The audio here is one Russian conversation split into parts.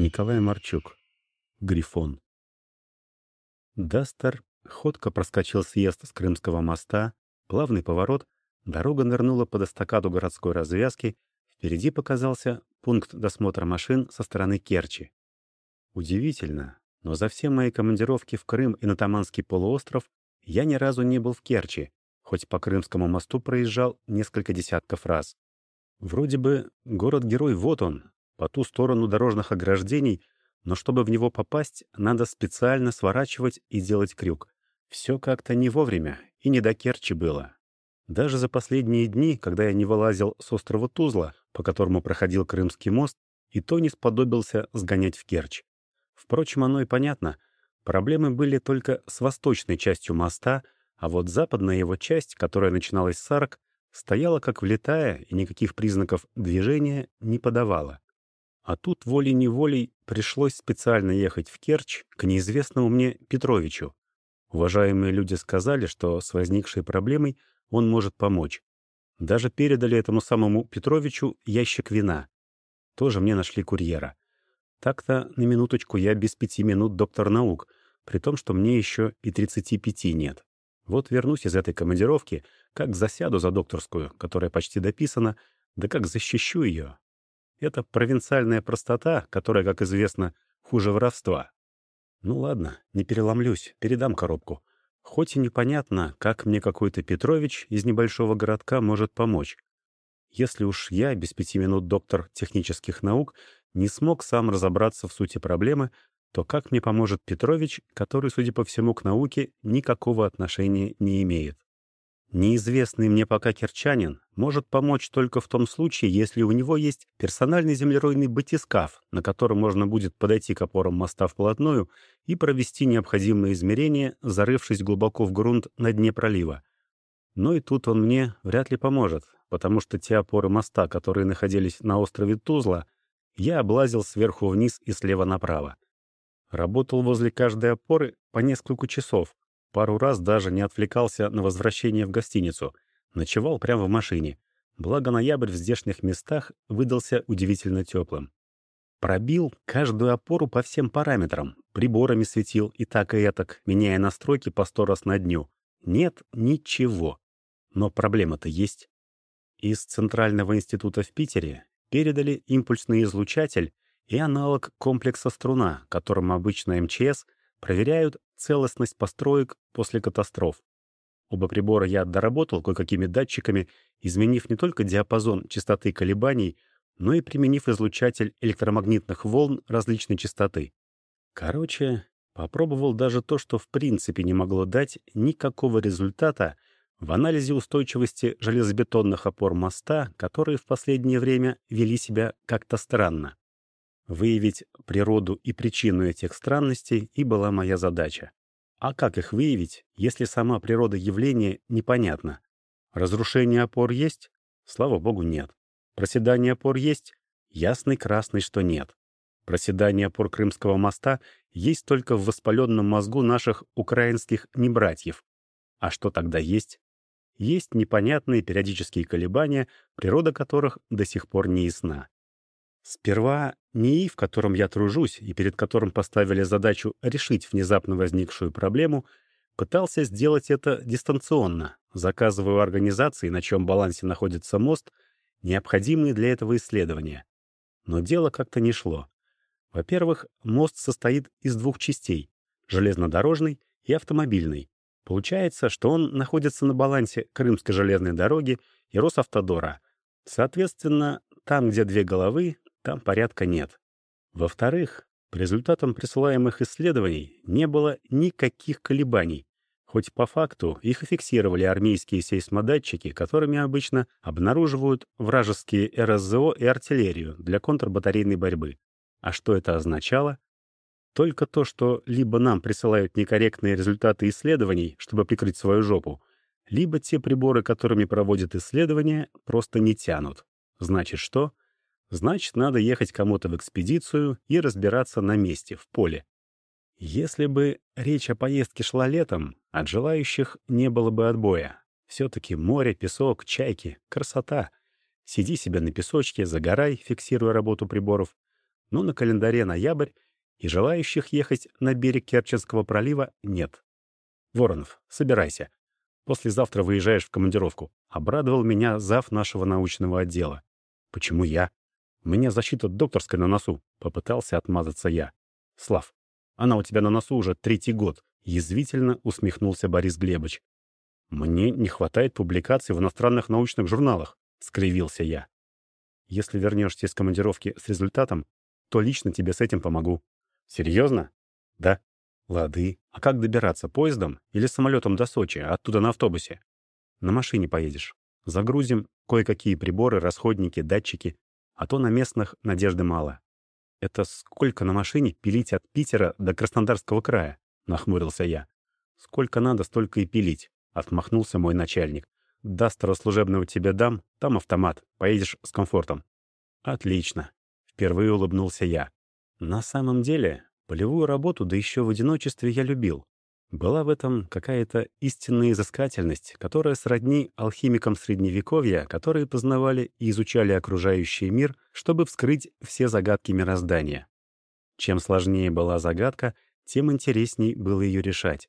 Николай Марчук. Грифон. Дастер ходко проскочил съезд с Крымского моста, плавный поворот, дорога нырнула под эстакаду городской развязки, впереди показался пункт досмотра машин со стороны Керчи. Удивительно, но за все мои командировки в Крым и на Таманский полуостров я ни разу не был в Керчи, хоть по Крымскому мосту проезжал несколько десятков раз. Вроде бы город-герой вот он, по ту сторону дорожных ограждений, но чтобы в него попасть, надо специально сворачивать и делать крюк. Все как-то не вовремя и не до Керчи было. Даже за последние дни, когда я не вылазил с острова Тузла, по которому проходил Крымский мост, и то не сподобился сгонять в Керчь. Впрочем, оно и понятно. Проблемы были только с восточной частью моста, а вот западная его часть, которая начиналась с арок, стояла как влетая и никаких признаков движения не подавала. А тут волей-неволей пришлось специально ехать в Керчь к неизвестному мне Петровичу. Уважаемые люди сказали, что с возникшей проблемой он может помочь. Даже передали этому самому Петровичу ящик вина. Тоже мне нашли курьера. Так-то, на минуточку, я без пяти минут доктор наук, при том, что мне еще и 35 нет. Вот вернусь из этой командировки, как засяду за докторскую, которая почти дописана, да как защищу ее, это провинциальная простота, которая, как известно, хуже воровства. Ну ладно, не переломлюсь, передам коробку. Хоть и непонятно, как мне какой-то Петрович из небольшого городка может помочь. Если уж я, без пяти минут доктор технических наук, не смог сам разобраться в сути проблемы, то как мне поможет Петрович, который, судя по всему, к науке никакого отношения не имеет? Неизвестный мне пока керчанин может помочь только в том случае, если у него есть персональный землеройный батискаф, на котором можно будет подойти к опорам моста вплотную и провести необходимые измерения, зарывшись глубоко в грунт на дне пролива. Но и тут он мне вряд ли поможет, потому что те опоры моста, которые находились на острове Тузла, я облазил сверху вниз и слева направо. Работал возле каждой опоры по несколько часов, Пару раз даже не отвлекался на возвращение в гостиницу. Ночевал прямо в машине. Благо ноябрь в здешних местах выдался удивительно теплым. Пробил каждую опору по всем параметрам. Приборами светил и так и этак, меняя настройки по сто раз на дню. Нет ничего. Но проблема-то есть. Из Центрального института в Питере передали импульсный излучатель и аналог комплекса струна, которым обычно МЧС проверяют целостность построек после катастроф. Оба прибора я доработал кое-какими датчиками, изменив не только диапазон частоты колебаний, но и применив излучатель электромагнитных волн различной частоты. Короче, попробовал даже то, что в принципе не могло дать никакого результата в анализе устойчивости железобетонных опор моста, которые в последнее время вели себя как-то странно. Выявить природу и причину этих странностей и была моя задача. А как их выявить, если сама природа явления непонятна? Разрушение опор есть? Слава богу, нет. Проседание опор есть? Ясный красный, что нет. Проседание опор Крымского моста есть только в воспаленном мозгу наших украинских небратьев. А что тогда есть? Есть непонятные периодические колебания, природа которых до сих пор не ясна. Сперва НИИ, в котором я тружусь и перед которым поставили задачу решить внезапно возникшую проблему, пытался сделать это дистанционно, заказывая у организации, на чем балансе находится мост, необходимые для этого исследования. Но дело как-то не шло. Во-первых, мост состоит из двух частей — железнодорожной и автомобильной. Получается, что он находится на балансе Крымской железной дороги и Росавтодора. Соответственно, там, где две головы, там порядка нет. Во-вторых, по результатам присылаемых исследований не было никаких колебаний, хоть по факту их фиксировали армейские сейсмодатчики, которыми обычно обнаруживают вражеские РСЗО и артиллерию для контрбатарейной борьбы. А что это означало? Только то, что либо нам присылают некорректные результаты исследований, чтобы прикрыть свою жопу, либо те приборы, которыми проводят исследования, просто не тянут. Значит, что? Значит, надо ехать кому-то в экспедицию и разбираться на месте, в поле. Если бы речь о поездке шла летом, от желающих не было бы отбоя. Все-таки море, песок, чайки — красота. Сиди себе на песочке, загорай, фиксируя работу приборов. но на календаре ноябрь, и желающих ехать на берег Керченского пролива нет. Воронов, собирайся. Послезавтра выезжаешь в командировку. Обрадовал меня зав нашего научного отдела. Почему я? Меня защита докторская на носу. Попытался отмазаться я. Слав, она у тебя на носу уже третий год. Язвительно усмехнулся Борис Глебович. Мне не хватает публикаций в иностранных научных журналах. Скривился я. Если вернешься из командировки с результатом, то лично тебе с этим помогу. Серьезно? Да. Лады. А как добираться, поездом или самолетом до Сочи, а оттуда на автобусе? На машине поедешь. Загрузим кое-какие приборы, расходники, датчики. А то на местных надежды мало. Это сколько на машине пилить от Питера до Краснодарского края? Нахмурился я. Сколько надо, столько и пилить. Отмахнулся мой начальник. Дастера служебного тебе дам, там автомат. Поедешь с комфортом. Отлично. Впервые улыбнулся я. На самом деле, полевую работу, да еще в одиночестве, я любил. Была в этом какая-то истинная изыскательность, которая сродни алхимикам Средневековья, которые познавали и изучали окружающий мир, чтобы вскрыть все загадки мироздания. Чем сложнее была загадка, тем интересней было ее решать.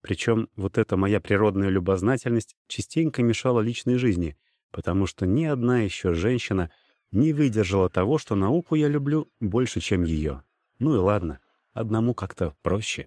Причем вот эта моя природная любознательность частенько мешала личной жизни, потому что ни одна еще женщина не выдержала того, что науку я люблю больше, чем ее. Ну и ладно, одному как-то проще.